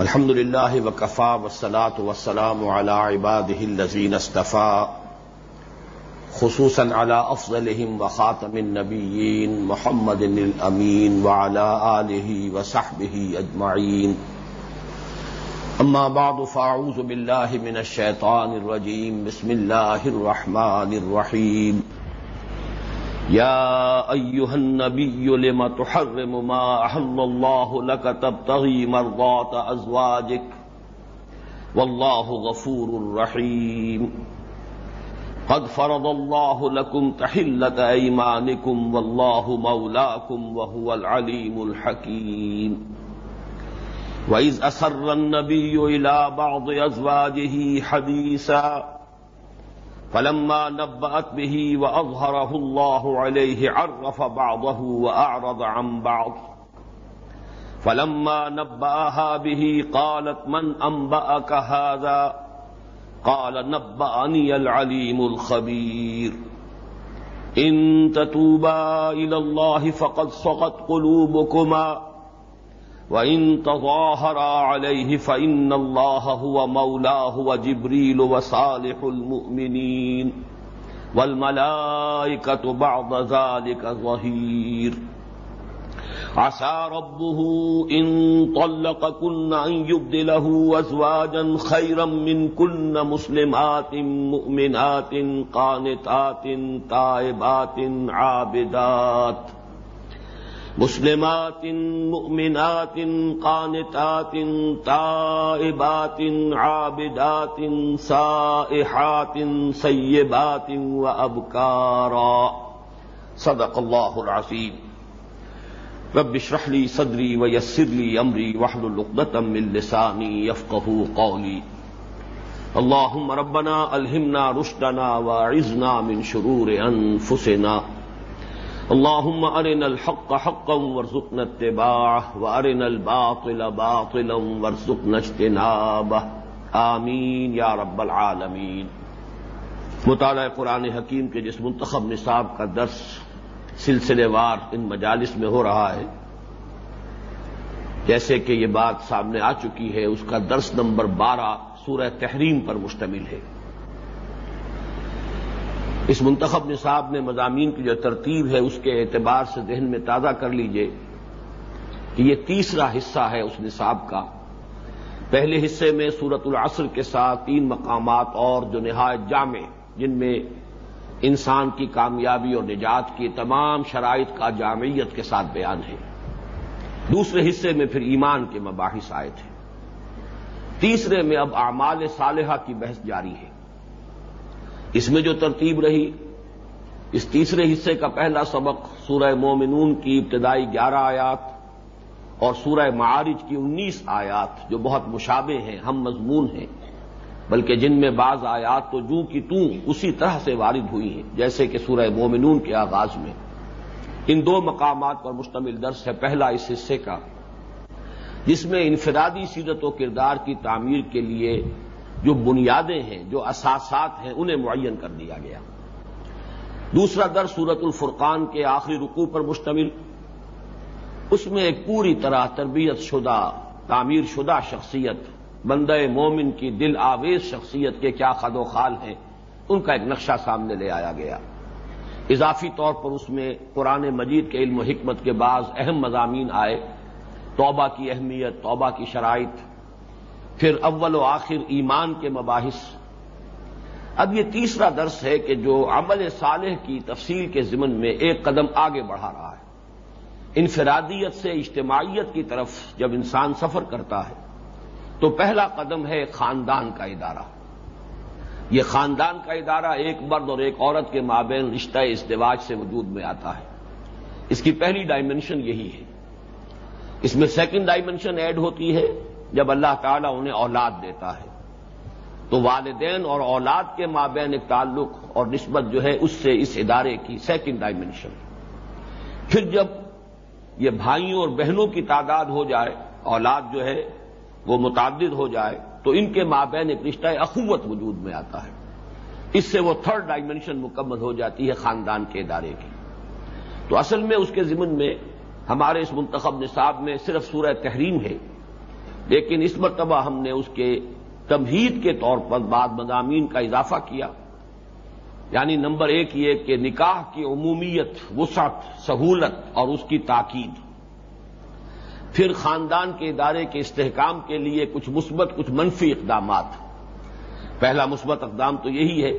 الحمد لله وكفى والصلاة والسلام على عباده الذين استفى خصوصا على أفضلهم وخاتم النبيين محمد الأمين وعلى آله وصحبه أجمعين أما بعد فأعوذ بالله من الشيطان الرجيم بسم الله الرحمن الرحيم يا أيها النبي لما تحرم ما أحل الله لك تبتغي مرضات أزواجك والله غفور رحيم. قد فرض الله لكم تحلة أيمانكم والله مولاكم وهو العليم الحكيم. وإذ أسر النبي إلى بعض أزواجه حديثا فلما نبأت به وأظهره الله عليه عرف بعضه وأعرض عن بعض. فلما نبأها به قالت من أنبأك هذا؟ قال نبأني العليم الخبير. إن تتوبا إلى الله فقد صغت قلوبكما. وإن تظاهرا عليه فإن الله هو مولاه وجبريل وصالح المؤمنين والملائكة بعد ذلك ظهير عسى ربه إن طلقكن أن يبدله أزواجا خيرا من كن مسلمات مؤمنات قانتات تائبات عابدات مسلمات مؤمنات قانتات تائبات عابدات سائحات سيبات وأبكارا صدق الله العظيم رب اشرح لي صدري ويسر لي أمري واحلل عقدة من لساني يفقه قولي اللهم ربنا ألهمنا رشدنا واعذنا من شرور أنفسنا اللهم ارنا الحق حقا وارزقنا اتباعه وارنا الباطل باطلا وارزقنا اجتنابه آمین یا رب العالمین۔ مطالعہ قرآن حکیم کے جس منتخب نصاب کا درس سلسلے وار ان مجالس میں ہو رہا ہے، جیسے کہ یہ بات سامنے آ چکی ہے، اس کا درس نمبر بارہ سورہ تحریم پر مشتمل ہے۔ اس منتخب نصاب میں مضامین کی جو ترتیب ہے، اس کے اعتبار سے ذہن میں تازہ کر لیجیے کہ یہ تیسرا حصہ ہے اس نصاب کا۔ پہلے حصے میں سورت العصر کے ساتھ تین مقامات اور جو نہایت جامع، جن میں انسان کی کامیابی اور نجات کی تمام شرائط کا جامعیت کے ساتھ بیان ہے۔ دوسرے حصے میں پھر ایمان کے مباحث آئے تھے۔ تیسرے میں اب اعمال صالحہ کی بحث جاری ہے۔ اس میں جو ترتیب رہی، اس تیسرے حصے کا پہلا سبق سورہ مومنون کی ابتدائی گیارہ آیات اور سورہ معارج کی انیس آیات جو بہت مشابے ہیں، ہم مضمون ہیں، بلکہ جن میں بعض آیات تو جو کی توں اسی طرح سے وارد ہوئی ہیں، جیسے کہ سورہ مومنون کے آغاز میں۔ ان دو مقامات پر مشتمل درس ہے پہلا اس حصے کا، جس میں انفرادی سیرت و کردار کی تعمیر کے لیے جو بنیادیں ہیں، جو اساسات ہیں، انہیں معین کر دیا گیا۔ دوسرا در سورت الفرقان کے آخری رکوع پر مشتمل۔ اس میں ایک پوری طرح تربیت شدہ، تعمیر شدہ شخصیت، بندہ مومن کی دل آویز شخصیت کے کیا خد و خال ہیں، ان کا ایک نقشہ سامنے لے آیا گیا۔ اضافی طور پر اس میں قرآن مجید کے علم و حکمت کے بعض اہم مضامین آئے۔ توبہ کی اہمیت، توبہ کی شرائط پھر اول و آخر ایمان کے مباحث۔ اب یہ تیسرا درس ہے کہ جو عمل صالح کی تفصیل کے ضمن میں ایک قدم آگے بڑھا رہا ہے۔ انفرادیت سے اجتماعیت کی طرف جب انسان سفر کرتا ہے، تو پہلا قدم ہے خاندان کا ادارہ۔ یہ خاندان کا ادارہ ایک مرد اور ایک عورت کے مابین رشتہ ازدواج سے وجود میں آتا ہے۔ اس کی پہلی ڈائمنشن یہی ہے۔ اس میں سیکنڈ ڈائمنشن ایڈ ہوتی ہے۔ جب اللہ تعالیٰ انہیں اولاد دیتا ہے۔ تو والدین اور اولاد کے مابین ایک تعلق اور نسبت جو ہے اس سے اس ادارے کی سیکنڈ ڈائمنشن پھر جب یہ بھائیوں اور بہنوں کی تعداد ہو جائے، اولاد جو ہے وہ متعدد ہو جائے، تو ان کے مابین ایک رشتہ اخوت وجود میں آتا ہے۔ اس سے وہ تھرڈ ڈائمنشن مکمل ہو جاتی ہے خاندان کے ادارے کی۔ تو اصل میں اس کے ضمن میں ہمارے اس منتخب نصاب میں صرف سورہ تحریم ہے۔ لیکن اس مرتبہ ہم نے اس کے تمہید کے طور پر بعض مضامین کا اضافہ کیا۔ یعنی نمبر ایک یہ کہ نکاح کی عمومیت، وسعت، سہولت اور اس کی تاکید۔ پھر خاندان کے ادارے کے استحکام کے لیے کچھ مثبت، کچھ منفی اقدامات۔ پہلا مثبت اقدام تو یہی ہے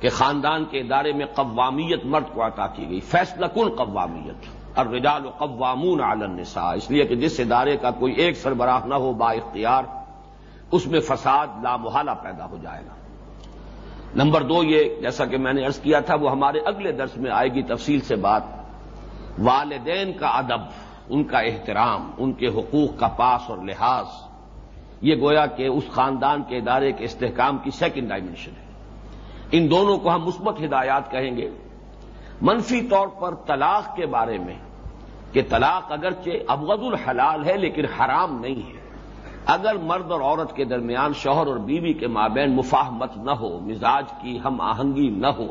کہ خاندان کے ادارے میں قوامیت مرد کو عطا کی گئی۔ فیصلہ کن قوامیت؟ اور رجال و قوامون النساء، اس لیے کہ جس ادارے کا کوئی ایک سربراہ نہ ہو با اختیار، اس میں فساد لامحالہ پیدا ہو جائے گا۔ نمبر دو یہ، جیسا کہ میں نے ارض کیا تھا، وہ ہمارے اگلے درس میں آئے گی تفصیل سے بات، والدین کا ادب، ان کا احترام، ان کے حقوق کا پاس اور لحاظ۔ یہ گویا کہ اس خاندان کے ادارے کے استحکام کی سیکنڈ ڈائمنشن ہے۔ ان دونوں کو ہم مثبت ہدایات کہیں گے۔ منفی طور پر طلاق کے بارے میں کہ طلاق اگرچہ ابغد الحلال ہے لیکن حرام نہیں ہے۔ اگر مرد اور عورت کے درمیان شوہر اور بیوی کے مابین مفاہمت نہ ہو، مزاج کی ہم آہنگی نہ ہو،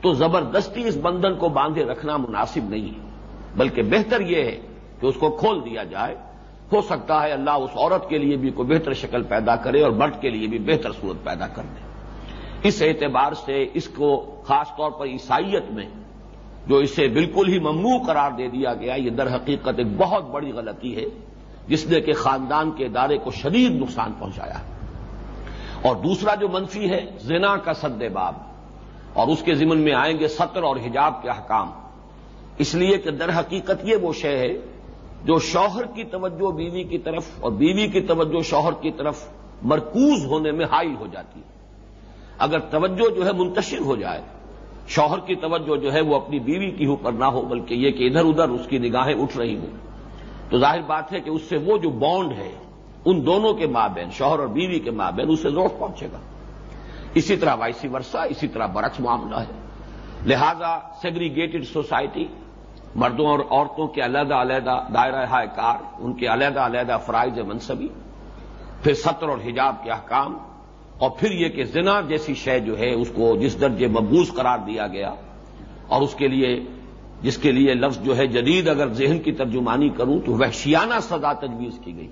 تو زبردستی اس بندھن کو باندھے رکھنا مناسب نہیں ہے۔ بلکہ بہتر یہ ہے کہ اس کو کھول دیا جائے۔ ہو سکتا ہے اللہ اس عورت کے لیے بھی کوئی بہتر شکل پیدا کرے اور مرد کے لیے بھی بہتر صورت پیدا کر دے۔ اس اعتبار سے اس کو خاص طور پر عیسائیت میں جو اسے بالکل ہی ممنوع قرار دے دیا گیا، یہ در حقیقت ایک بہت بڑی غلطی ہے، جس نے کہ خاندان کے ادارے کو شدید نقصان پہنچایا۔ اور دوسرا جو منفی ہے، زنا کا سد باب اور اس کے ضمن میں آئیں گے سطر اور حجاب کے احکام۔ اس لیے کہ در حقیقت یہ وہ شے ہے، جو شوہر کی توجہ بیوی کی طرف اور بیوی کی توجہ شوہر کی طرف مرکوز ہونے میں حائل ہو جاتی ہے۔ اگر توجہ جو ہے منتشر ہو جائے شوہر کی توجہ جو ہے وہ اپنی بیوی کی اوپر نہ ہو، بلکہ یہ کہ ادھر ادھر اس کی نگاہیں اٹھ رہی ہوں۔ تو ظاہر بات ہے کہ اس سے وہ جو بانڈ ہے، ان دونوں کے مابین شوہر اور بیوی کے مابین اسے زور پہنچے گا۔ اسی طرح وائسی ورثہ اسی طرح برعکس معاملہ ہے۔ لہذا سیگریگیٹڈ سوسائٹی مردوں اور عورتوں کے علیحدہ علیحدہ دائرہ ہائے کار ان کے علیحدہ علیحدہ فرائض منصبی، پھر سطر اور حجاب کے احکام اور پھر یہ کہ زنا جیسی شے جو ہے اس کو جس درجے مبوز قرار دیا گیا اور اس کے لیے جس کے لیے لفظ جو ہے جدید اگر ذہن کی ترجمانی کروں تو وحشیانہ سزا تجویز کی گئی۔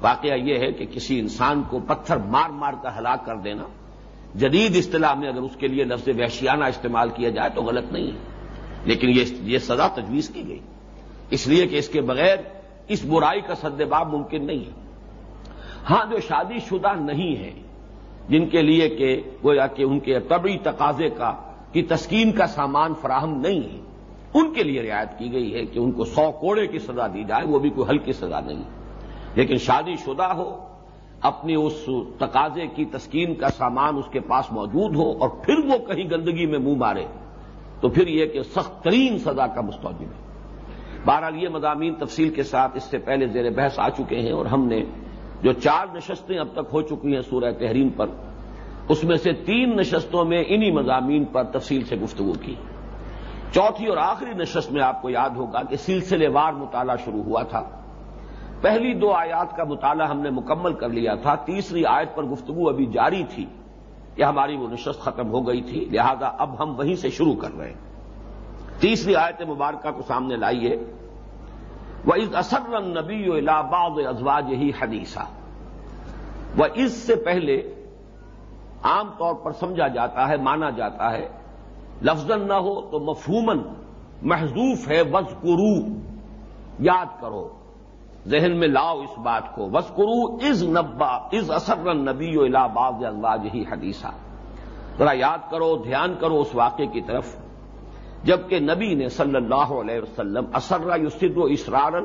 واقعہ یہ ہے کہ کسی انسان کو پتھر مار مار کر ہلاک کر دینا، جدید اصطلاح میں اگر اس کے لیے لفظ وحشیانہ استعمال کیا جائے تو غلط نہیں ہے۔ لیکن یہ سزا تجویز کی گئی۔ اس لیے کہ اس کے بغیر اس برائی کا سدباب ممکن نہیں ہے۔ ہاں جو شادی شدہ نہیں ہے جن کے لیے کہ گویا کہ ان کے طبی تقاضے کا کی تسکین کا سامان فراہم نہیں ہے۔ ان کے لیے رعایت کی گئی ہے کہ ان کو سو کوڑے کی سزا دی جائے، وہ بھی کوئی ہلکی سزا نہیں۔ لیکن شادی شدہ ہو، اپنی اس تقاضے کی تسکین کا سامان اس کے پاس موجود ہو اور پھر وہ کہیں گندگی میں منہ مارے، تو پھر یہ کہ سخت ترین سزا کا مستوجب ہے۔ بہرحال یہ مضامین تفصیل کے ساتھ اس سے پہلے زیر بحث آ چکے ہیں اور ہم نے جو چار نشستیں اب تک ہو چکی ہیں سورہ تحریم پر، اس میں سے تین نشستوں میں انہی مضامین پر تفصیل سے گفتگو کی۔ چوتھی اور آخری نشست میں آپ کو یاد ہوگا کہ سلسلے وار مطالعہ شروع ہوا تھا۔ پہلی دو آیات کا مطالعہ ہم نے مکمل کر لیا تھا، تیسری آیت پر گفتگو ابھی جاری تھی کہ ہماری وہ نشست ختم ہو گئی تھی، لہذا اب ہم وہیں سے شروع کر رہے ہیں۔ تیسری آیت مبارکہ کو سامنے لائیے۔ وہ اس اثر نبی الہباد ازواج ہی حدیثہ وہ اس سے پہلے عام طور پر سمجھا جاتا ہے، مانا جاتا ہے۔ لفظ نہ ہو تو مفہومن محضوف ہے وزقرو یاد کرو، ذہن میں لاؤ اس بات کو۔ وزقرو از نبا از اثر نبی الہباد ازواج ہی حدیثہ ذرا یاد کرو، دھیان کرو اس واقعے کی طرف۔ جبکہ نبی نے صلی اللہ علیہ وسلم، اسرا یوسد و اسرارن،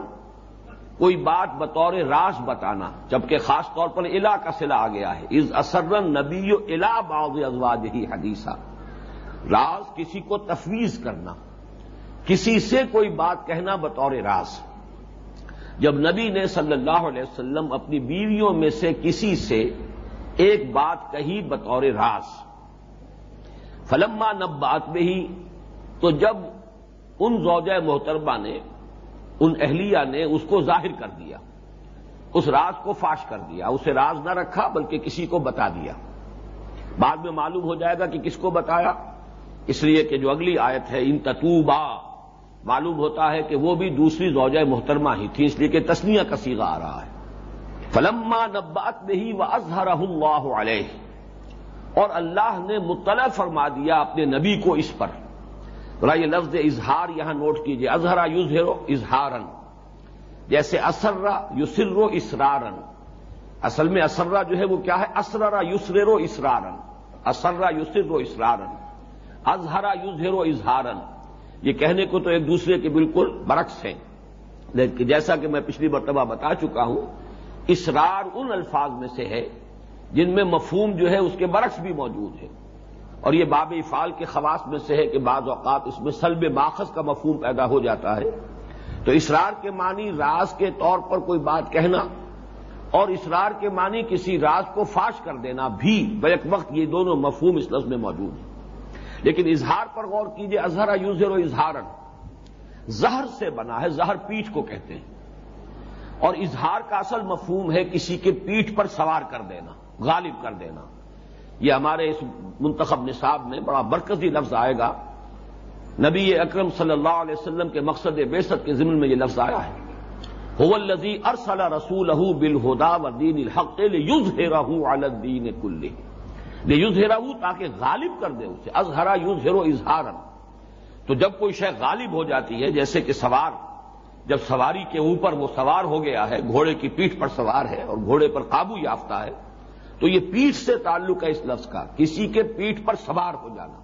کوئی بات بطور راز بتانا، جبکہ خاص طور پر الا کا سلا آ گیا ہے۔ از اسرن نبی و الا باغ ازواج ہی حدیثہ راز کسی کو تفویض کرنا، کسی سے کوئی بات کہنا بطور راز۔ جب نبی نے صلی اللہ علیہ وسلم اپنی بیویوں میں سے کسی سے ایک بات کہی بطور راز، فلما نب بات میں ہی تو جب ان زوجہ محتربہ نے، ان اہلیہ نے اس کو ظاہر کر دیا، اس راز کو فاش کر دیا، اسے راز نہ رکھا بلکہ کسی کو بتا دیا۔ بعد میں معلوم ہو جائے گا کہ کس کو بتایا۔ اس لیے کہ جو اگلی آیت ہے، ان تتوبا معلوم ہوتا ہے کہ وہ بھی دوسری زوجہ محترمہ ہی تھی، اس لیے کہ تسنیہ کا سیگا آ رہا ہے۔ فلما نبات نہیں و اظہر اللہ علیہ۔ اور اللہ نے مطلع فرما دیا اپنے نبی کو اس پر۔ ذرا یہ لفظ اظہار یہاں نوٹ کیجیے اظہرا یوز ہیرو اظہارن۔ جیسے اسرا یسرو اسرارن۔ اصل میں اسرا جو ہے وہ کیا ہے؟ اسرا یسرو اسرارن۔ اسرا یسرو اسرارن۔ اظہرا یوز ہیرو اظہارن۔ یہ کہنے کو تو ایک دوسرے کے بالکل برعکس ہیں۔ لیکن جیسا کہ میں پچھلی مرتبہ بتا چکا ہوں اسرار ان الفاظ میں سے ہے، جن میں مفہوم جو ہے اس کے برعکس بھی موجود ہے۔ اور یہ باب افعال کے خواص میں سے ہے کہ بعض اوقات اس میں سلب ماخذ کا مفہوم پیدا ہو جاتا ہے۔ تو اسرار کے معنی راز کے طور پر کوئی بات کہنا اور اسرار کے معنی کسی راز کو فاش کر دینا بھی بیک وقت یہ دونوں مفہوم اس لفظ میں موجود ہیں۔ لیکن اظہار پر غور کیجیے اظہر یوزر و اظہارن زہر سے بنا ہے، زہر پیٹھ کو کہتے ہیں۔ اور اظہار کا اصل مفہوم ہے کسی کے پیٹھ پر سوار کر دینا، غالب کر دینا۔ یہ ہمارے اس منتخب نصاب میں بڑا برکزی لفظ آئے گا۔ نبی اکرم صلی اللہ علیہ وسلم کے مقصد بیست کے ضمن میں یہ لفظ آیا ہے۔ الزی ارسل رسول بالہدا و دین الحق یوز ہیرا الدین کل یوز ہیرا تاکہ غالب کر دے اسے۔ ازہرا یوز ہیرو اظہار تو جب کوئی شے غالب ہو جاتی ہے، جیسے کہ سوار، جب سواری کے اوپر وہ سوار ہو گیا ہے، گھوڑے کی پیٹھ پر سوار ہے اور گھوڑے پر قابو یافتہ ہے تو یہ پیٹھ سے تعلق ہے اس لفظ کا، کسی کے پیٹھ پر سوار ہو جانا،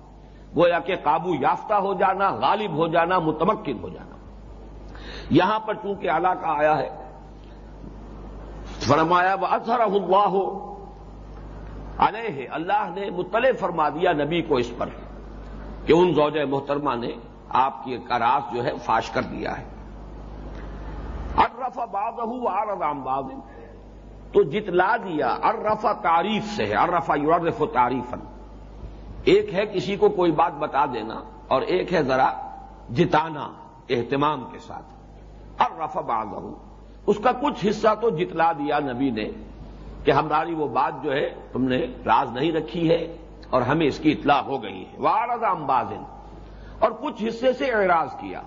گویا کہ قابو یافتہ ہو جانا، غالب ہو جانا، متمکن ہو جانا۔ یہاں پر چونکہ علاقہ آیا ہے، فرمایا وہ اظہر ہوا ہو علیہ اللہ نے مطلع فرما دیا نبی کو اس پر کہ ان زوجہ محترمہ نے آپ کی کراس جو ہے فاش کر دیا ہے۔ ارف باد آرام باد تو جتلا دیا ارفا تعریف سے ہے ارفا یورف و تعریفن ایک ہے کسی کو کوئی بات بتا دینا اور ایک ہے ذرا جتانا اہتمام کے ساتھ۔ ارفا باد اس کا کچھ حصہ تو جتلا دیا نبی نے کہ ہماری وہ بات جو ہے تم نے راز نہیں رکھی ہے اور ہمیں اس کی اطلاع ہو گئی ہے۔ وارض امبازن اور کچھ حصے سے اعراض کیا۔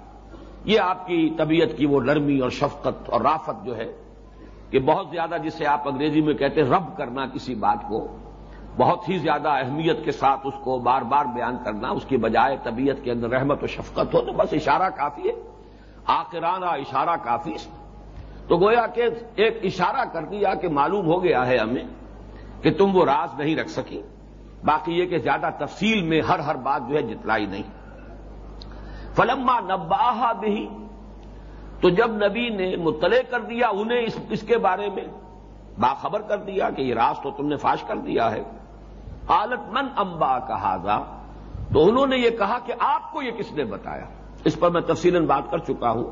یہ آپ کی طبیعت کی وہ نرمی اور شفقت اور رافت جو ہے کہ بہت زیادہ جسے آپ انگریزی میں کہتے ہیں رب کرنا کسی بات کو، بہت ہی زیادہ اہمیت کے ساتھ اس کو بار بار بیان کرنا، اس کی بجائے طبیعت کے اندر رحمت و شفقت ہو، تو بس اشارہ کافی ہے۔ آخرانہ اشارہ کافی تو گویا کہ ایک اشارہ کر دیا کہ معلوم ہو گیا ہے ہمیں کہ تم وہ راز نہیں رکھ سکی۔ باقی یہ کہ زیادہ تفصیل میں ہر ہر بات جو ہے جتلائی نہیں۔ فلما نباہا بھی تو جب نبی نے مطلع کر دیا انہیں اس اس کے بارے میں، باخبر کر دیا کہ یہ راز تو تم نے فاش کر دیا ہے۔ عالت من امبا کا تو انہوں نے یہ کہا کہ آپ کو یہ کس نے بتایا؟ اس پر میں تفصیل بات کر چکا ہوں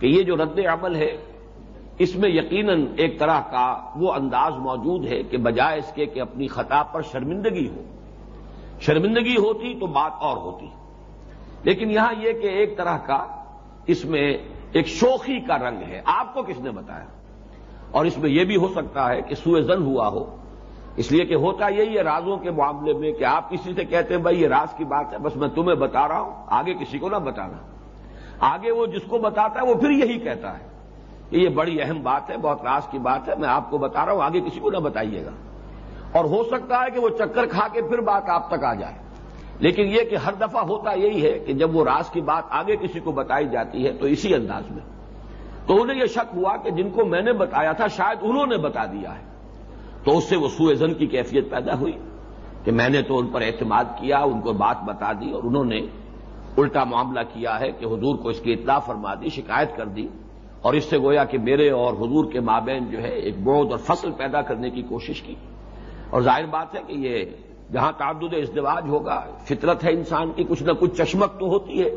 کہ یہ جو رد عمل ہے، اس میں یقیناً ایک طرح کا وہ انداز موجود ہے کہ بجائے اس کے کہ اپنی خطا پر شرمندگی ہو۔ شرمندگی ہوتی تو بات اور ہوتی۔ لیکن یہاں یہ کہ ایک طرح کا اس میں ایک شوخی کا رنگ ہے۔ آپ کو کس نے بتایا؟ اور اس میں یہ بھی ہو سکتا ہے کہ سوئے زن ہوا ہو۔ اس لیے کہ ہوتا یہی ہے رازوں کے معاملے میں کہ آپ کسی سے کہتے ہیں، بھائی، یہ راز کی بات ہے، بس میں تمہیں بتا رہا ہوں، آگے کسی کو نہ بتانا۔ آگے وہ جس کو بتاتا ہے، وہ پھر یہی کہتا ہے کہ یہ بڑی اہم بات ہے، بہت راز کی بات ہے، میں آپ کو بتا رہا ہوں، آگے کسی کو نہ بتائیے گا۔ اور ہو سکتا ہے کہ وہ چکر کھا کے پھر بات آپ تک آ جائے۔ لیکن یہ کہ ہر دفعہ ہوتا یہی ہے کہ جب وہ راز کی بات آگے کسی کو بتائی جاتی ہے تو اسی انداز میں۔ تو انہیں یہ شک ہوا کہ جن کو میں نے بتایا تھا شاید انہوں نے بتا دیا ہے۔ تو اس سے وہ سوئے زن کی کیفیت پیدا ہوئی کہ میں نے تو ان پر اعتماد کیا، ان کو بات بتا دی اور انہوں نے الٹا معاملہ کیا ہے کہ حضور کو اس کی اطلاع فرما دی، شکایت کر دی۔ اور اس سے گویا کہ میرے اور حضور کے مابین جو ہے ایک بودھ اور فصل پیدا کرنے کی کوشش کی۔ اور ظاہر بات ہے کہ یہ جہاں تعدد ازدواج ہوگا، فطرت ہے انسان کی، کچھ نہ کچھ چشمک تو ہوتی ہے۔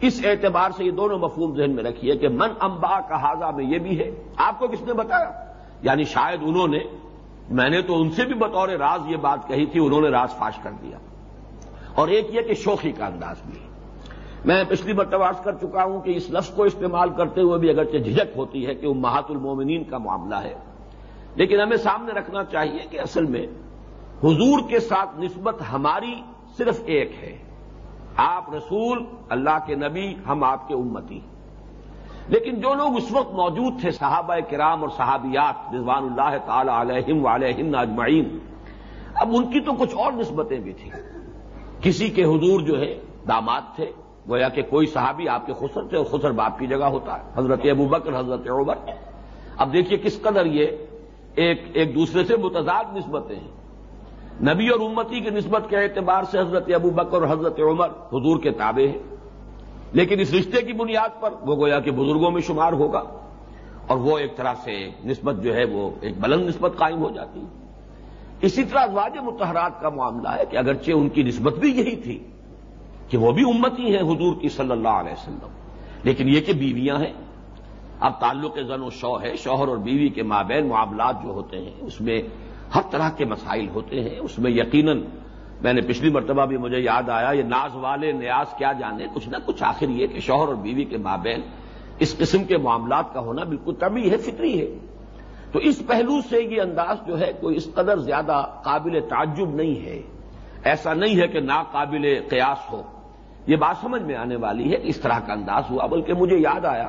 اس اعتبار سے یہ دونوں مفہوم ذہن میں رکھیے کہ من امبا کا حاضہ میں یہ بھی ہے۔ آپ کو کس نے بتایا؟ یعنی شاید انہوں نے، میں نے تو ان سے بھی بطور راز یہ بات کہی تھی، انہوں نے راز فاش کر دیا۔ اور ایک یہ کہ شوخی کا انداز بھی۔ میں پچھلی مرتبہ کر چکا ہوں کہ اس لفظ کو استعمال کرتے ہوئے بھی اگرچہ جھجک ہوتی ہے کہ وہ مہات المومنین کا معاملہ ہے۔ لیکن ہمیں سامنے رکھنا چاہیے کہ اصل میں حضور کے ساتھ نسبت ہماری صرف ایک ہے۔ آپ رسول، اللہ کے نبی، ہم آپ کے امتی۔ لیکن جو لوگ اس وقت موجود تھے، صحابہ کرام اور صحابیات، رضوان اللہ تعالی علیہم علیہم اجمعین، اب ان کی تو کچھ اور نسبتیں بھی تھیں۔ کسی کے حضور جو ہے، داماد تھے، گویا کہ کوئی صحابی آپ کے خسر تھے اور خسر باپ کی جگہ ہوتا ہے۔ حضرت ابو بکر، حضرت عمر۔ اب دیکھیے کس قدر یہ ایک ایک دوسرے سے متضاد نسبتیں ہیں۔ نبی اور امتی کی نسبت کے اعتبار سے حضرت ابو بکر اور حضرت عمر حضور کے تابع ہیں۔ لیکن اس رشتے کی بنیاد پر وہ گویا کہ بزرگوں میں شمار ہوگا اور وہ ایک طرح سے نسبت جو ہے وہ ایک بلند نسبت قائم ہو جاتی اسی طرح واجب متحرات کا معاملہ ہے کہ اگرچہ ان کی نسبت بھی یہی تھی کہ وہ بھی امتی ہیں حضور کی صلی اللہ علیہ وسلم، لیکن یہ کہ بیویاں ہیں۔ اب تعلق زن و شو ہے، شوہر اور بیوی کے مابین معاملات جو ہوتے ہیں، اس میں ہر طرح کے مسائل ہوتے ہیں، اس میں یقیناً میں نے پچھلی مرتبہ بھی مجھے یاد آیا، یہ ناز والے نیاز کیا جانے؟ کچھ نہ کچھ آخر یہ کہ شوہر اور بیوی کے مابین اس قسم کے معاملات کا ہونا بالکل طبی ہے، فطری ہے۔ تو اس پہلو سے یہ انداز جو ہے کوئی اس قدر زیادہ قابل تعجب نہیں ہے۔ ایسا نہیں ہے کہ ناقابل قیاس ہو۔ یہ بات سمجھ میں آنے والی ہے اس طرح کا انداز ہوا، بلکہ مجھے یاد آیا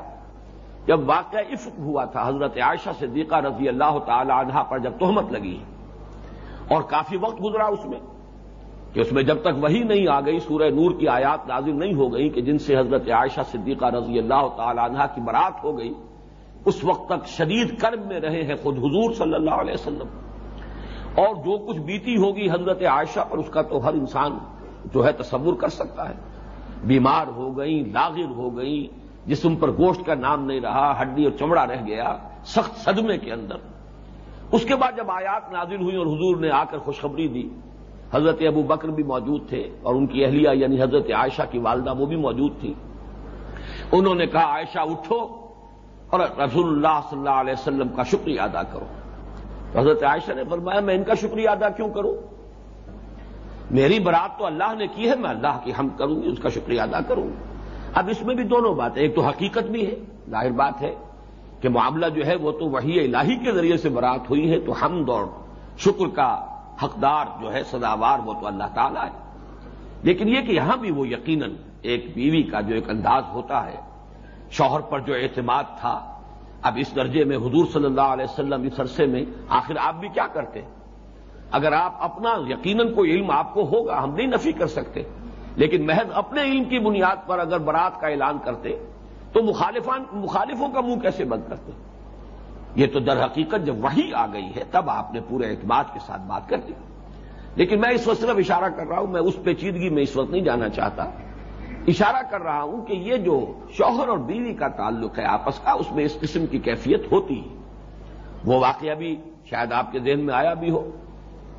جب واقعہ عفق ہوا تھا، حضرت عائشہ صدیقہ رضی اللہ تعالی عنہ پر جب تہمت لگی اور کافی وقت گزرا اس میں کہ اس میں جب تک وہی نہیں آ گئی، سورہ نور کی آیات نازل نہیں ہو گئی کہ جن سے حضرت عائشہ صدیقہ رضی اللہ تعالی عنہ کی برات ہو گئی، اس وقت تک شدید کرم میں رہے ہیں خود حضور صلی اللہ علیہ وسلم۔ اور جو کچھ بیتی ہوگی حضرت عائشہ پر، اس کا تو ہر انسان جو ہے تصور کر سکتا ہے۔ بیمار ہو گئی لاغر ہو گئی جسم پر گوشت کا نام نہیں رہا، ہڈی اور چمڑا رہ گیا، سخت صدمے کے اندر۔ اس کے بعد جب آیات نازل ہوئی اور حضور نے آ کر خوشخبری دی، حضرت ابو بکر بھی موجود تھے اور ان کی اہلیہ یعنی حضرت عائشہ کی والدہ وہ بھی موجود تھی۔ انہوں نے کہا، عائشہ، اٹھو اور رسول اللہ صلی اللہ علیہ وسلم کا شکریہ ادا کرو۔ حضرت عائشہ نے فرمایا، میں ان کا شکریہ ادا کیوں کروں؟ میری برات تو اللہ نے کی ہے، میں اللہ کی ہم کروں گی، اس کا شکریہ ادا کروں اب اس میں بھی دونوں باتیں ایک تو حقیقت بھی ہے، ظاہر بات ہے کہ معاملہ جو ہے وہ تو وہی الہی کے ذریعے سے برات ہوئی ہے، تو ہم اور شکر کا حقدار جو ہے سداوار وہ تو اللہ تعالیٰ ہے۔ لیکن یہ کہ یہاں بھی وہ یقیناً ایک بیوی کا جو ایک انداز ہوتا ہے، شوہر پر جو اعتماد تھا، اب اس درجے میں حضور صلی اللہ علیہ وسلم اس عرصے میں، آخر آپ بھی کیا کرتے؟ ہیں اگر آپ اپنا یقیناً کوئی علم آپ کو ہوگا، ہم نہیں نفی کر سکتے۔ لیکن محض اپنے علم کی بنیاد پر اگر برات کا اعلان کرتے، تو مخالفوں کا منہ کیسے بند کرتے؟ یہ تو در حقیقت جب وہی آ گئی ہے، تب آپ نے پورے اعتماد کے ساتھ بات کر دی۔ لیکن میں اس وقت صرف اشارہ کر رہا ہوں، میں اس پیچیدگی میں اس وقت نہیں جانا چاہتا۔ اشارہ کر رہا ہوں کہ یہ جو شوہر اور بیوی کا تعلق ہے آپس کا، اس میں اس قسم کی کیفیت ہوتی۔ ہے وہ واقعہ بھی شاید آپ کے ذہن میں آیا بھی ہو۔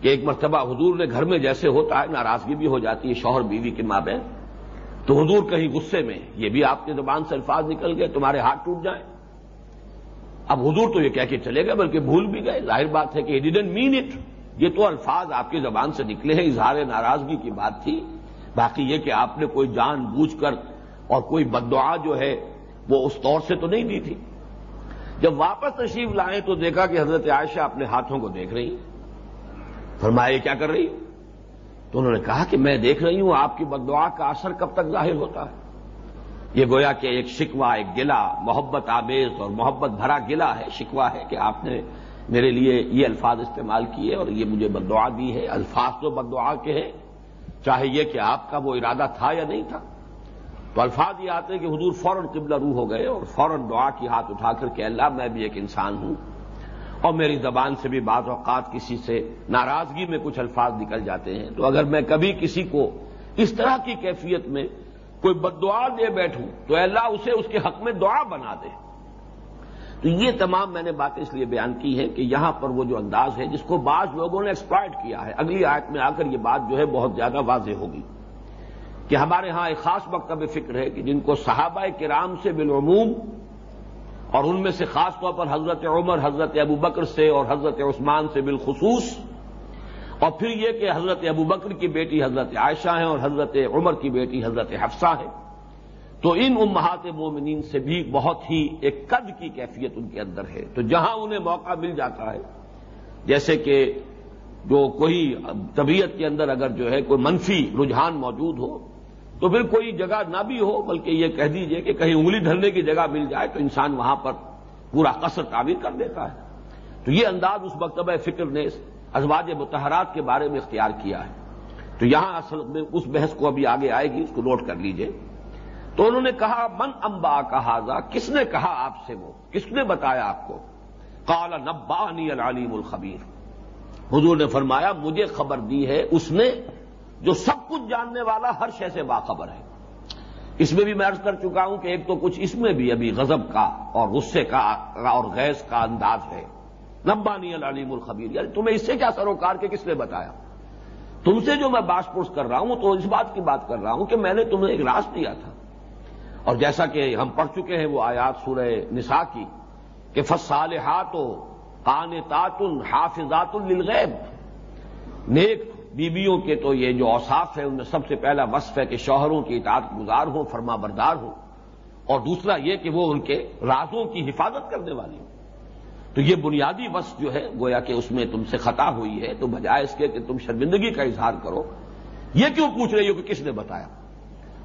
کہ ایک مرتبہ حضور نے گھر میں جیسے ہوتا ہے، ناراضگی بھی ہو جاتی ہے، شوہر، بیوی کے ماں بہن تو حضور کہیں غصے میں، یہ بھی آپ کی زبان سے الفاظ نکل گئے، تمہارے ہاتھ ٹوٹ جائیں۔ اب حضور تو یہ کہہ کے چلے گئے، بلکہ بھول بھی گئے۔ ظاہر بات ہے کہ ڈیڈنٹ مین اٹ یہ تو الفاظ آپ کی زبان سے نکلے ہیں، اظہار ناراضگی کی بات تھی۔ باقی یہ کہ آپ نے کوئی جان بوجھ کر اور کوئی بدعا جو ہے، وہ اس طور سے تو نہیں دی تھی۔ جب واپس تشریف لائیں تو دیکھا کہ حضرت عائشہ اپنے ہاتھوں کو دیکھ رہی۔ فرمایا، یہ کیا کر رہی تو انہوں نے کہا کہ میں دیکھ رہی ہوں، آپ کی بدعا کا اثر کب تک ظاہر ہوتا ہے۔ یہ گویا کہ ایک شکوا ایک گلا محبت آمیز اور محبت بھرا گلا ہے شکوا ہے کہ آپ نے میرے لیے یہ الفاظ استعمال کیے اور یہ مجھے بدعا دی ہے۔ الفاظ تو بدعا کے ہیں، چاہے یہ کہ آپ کا وہ ارادہ تھا یا نہیں تھا۔ تو الفاظ یہ آتے کہ حضور فوراً قبلہ روح ہو گئے اور فوراً دعا کی ہاتھ اٹھا کر کہ اللہ، میں بھی ایک انسان ہوں۔ اور میری زبان سے بھی بعض اوقات کسی سے ناراضگی میں کچھ الفاظ نکل جاتے ہیں۔ تو اگر میں کبھی کسی کو اس طرح کی کیفیت میں کوئی بد دعا دے بیٹھوں تو اللہ اسے اس کے حق میں دعا بنا دے۔ تو یہ تمام میں نے باتیں اس لیے بیان کی ہے کہ یہاں پر وہ جو انداز ہے جس کو بعض لوگوں نے ایکسپلائٹ کیا ہے۔ اگلی آیت میں آ کر یہ بات جو ہے بہت زیادہ واضح ہوگی کہ ہمارے ہاں ایک خاص مکتب فکر ہے کہ جن کو صحابہ کرام سے بالعموم اور ان میں سے خاص طور پر حضرت عمر، حضرت ابو بکر سے اور حضرت عثمان سے بالخصوص۔ اور پھر یہ کہ حضرت ابو بکر کی بیٹی حضرت عائشہ ہیں اور حضرت عمر کی بیٹی حضرت حفصہ ہے تو ان امہات مومنین سے بھی بہت ہی ایک قد کی کیفیت ان کے اندر ہے۔ تو جہاں انہیں موقع مل جاتا ہے، جیسے کہ جو کوئی طبیعت کے اندر اگر جو ہے کوئی منفی رجحان موجود ہو تو پھر کوئی جگہ نہ بھی ہو، بلکہ یہ کہہ دیجیے کہ کہیں انگلی ڈھلنے کی جگہ مل جائے تو انسان وہاں پر پورا قصر تعبیر کر دیتا ہے۔ تو یہ انداز اس مکتبہ فکر نے ازواج متحرات کے بارے میں اختیار کیا ہے۔ تو یہاں اصل میں اس بحث کو ابھی آگے آئے گی، اس کو نوٹ کر لیجیے۔ تو انہوں نے کہا، من امبا کا کس نے کہا آپ سے وہ؟ کس نے بتایا آپ کو؟ کالا نبانی العلیم الخبیر۔ حضور نے فرمایا، مجھے خبر دی ہے، اس نے جو سب کچھ جاننے والا ہر شے سے باخبر ہے۔ اس میں بھی میں عرض کر چکا ہوں کہ ایک تو کچھ اس میں بھی ابھی غضب کا اور غصے کا اور گیس کا انداز ہے۔ نبانی العلیم الخبیر یعنی تمہیں اس سے کیا سروکار کے کس نے بتایا؟ تم سے جو میں باس پوس کر رہا ہوں، تو اس بات کی بات کر رہا ہوں کہ میں نے تمہیں ایک راس دیا تھا۔ اور جیسا کہ ہم پڑھ چکے ہیں وہ آیات سورہ نساء کی کہ فصالحات و قان تات حافظات للغیب۔ نیک بیویوں کے تو یہ جو اوصاف ہے ان میں سب سے پہلا وصف ہے کہ شوہروں کی اطاعت گزار ہوں، فرما بردار ہوں۔ اور دوسرا یہ کہ وہ ان کے رازوں کی حفاظت کرنے والی ہوں۔ تو یہ بنیادی وصف جو ہے، گویا کہ اس میں تم سے خطا ہوئی ہے، تو بجائے اس کے کہ تم شرمندگی کا اظہار کرو۔ یہ کیوں پوچھ رہی ہو کہ کس نے بتایا؟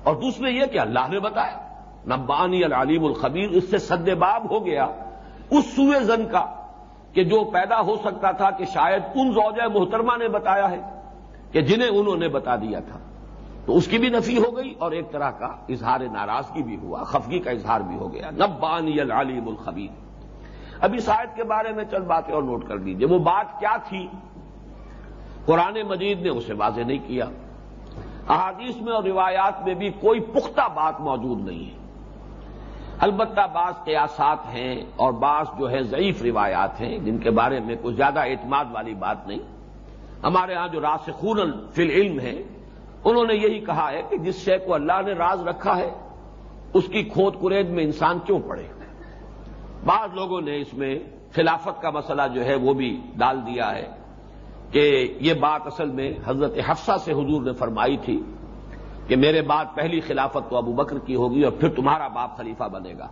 اور دوسرے یہ کہ اللہ نے بتایا، نبانی العلیم الخبیر اس سے سد باب ہو گیا۔ اس سوئے زن کا کہ جو پیدا ہو سکتا تھا کہ شاید ان زوجہ محترمہ نے بتایا ہے۔ کہ جنہیں انہوں نے بتا دیا تھا۔ تو اس کی بھی نفی ہو گئی اور ایک طرح کا اظہار ناراضگی بھی ہوا، خفگی کا اظہار بھی ہو گیا۔ نبانی العلیم الخبیر۔ ابھی شاید کے بارے میں چند باتیں اور نوٹ کر دیجیے وہ بات کیا تھی؟ قرآن مجید نے اسے واضح نہیں کیا۔ احادیث میں اور روایات میں بھی کوئی پختہ بات موجود نہیں ہے۔ البتہ بعض قیاسات ہیں اور بعض جو ہے ضعیف روایات ہیں جن کے بارے میں کوئی زیادہ اعتماد والی بات نہیں۔ ہمارے ہاں جو راسخون فی العلم ہے انہوں نے یہی کہا ہے کہ جس شے کو اللہ نے راز رکھا ہے، اس کی کھود کرید میں انسان کیوں پڑے؟ بعض لوگوں نے اس میں خلافت کا مسئلہ جو ہے وہ بھی ڈال دیا ہے کہ یہ بات اصل میں حضرت حفصہ سے حضور نے فرمائی تھی کہ میرے بعد پہلی خلافت تو ابو بکر کی ہوگی اور پھر تمہارا باپ خلیفہ بنے گا۔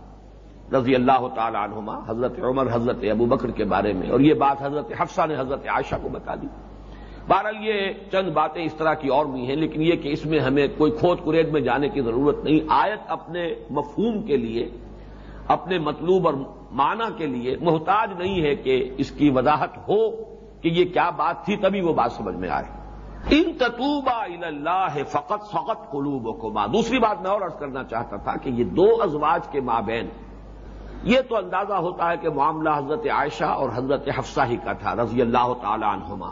رضی اللہ تعالی عنہما، حضرت عمر، حضرت ابو بکر کے بارے میں، اور یہ بات حضرت حفصہ نے حضرت عائشہ کو بتا دی۔ بہرحال یہ چند باتیں اس طرح کی اور بھی ہیں، لیکن یہ کہ اس میں ہمیں کوئی کھود کرید میں جانے کی ضرورت نہیں۔ آیت اپنے مفہوم کے لیے، اپنے مطلوب اور معنی کے لیے محتاج نہیں ہے کہ اس کی وضاحت ہو کہ یہ کیا بات تھی، تبھی وہ بات سمجھ میں آئے۔ ان تتوبہ اللہ فقط فقط قلوب و دوسری بات میں اور عرض کرنا چاہتا تھا کہ یہ دو ازواج کے مابین۔ یہ تو اندازہ ہوتا ہے کہ معاملہ حضرت عائشہ اور حضرت حفصہ ہی کا تھا، رضی اللہ تعالی عنہما۔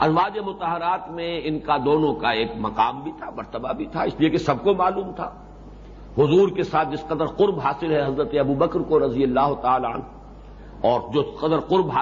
ازواج متحرات میں ان کا دونوں کا ایک مقام بھی تھا، مرتبہ بھی تھا، اس لیے کہ سب کو معلوم تھا۔ حضور کے ساتھ جس قدر قرب حاصل ہے حضرت ابو بکر کو رضی اللہ تعالی عنہ، اور جو قدر قرب حاصل